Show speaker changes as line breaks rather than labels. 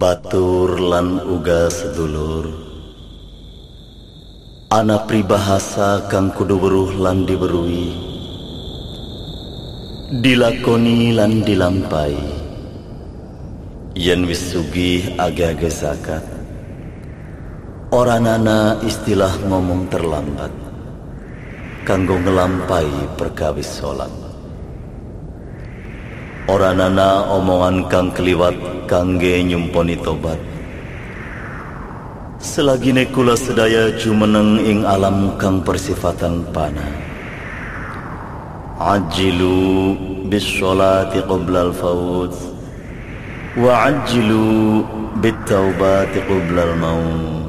Batur lan uga sedulur. Ana pribahasa kang kudu weruh lan diberui Dilakoni lan dilampai Yen wis sugih age-age zakat. Nana istilah ngomong terlambat. Kanggo ngelampai perkawis salat Ora nana omongan kang keliwat kangge nyumponi tobat. Selagine kula sedaya jumeneng ing alam kang persifatan pana. Ajilu bis sholati qabla al-fawz Wa ajilu bit taubati qabla al-maut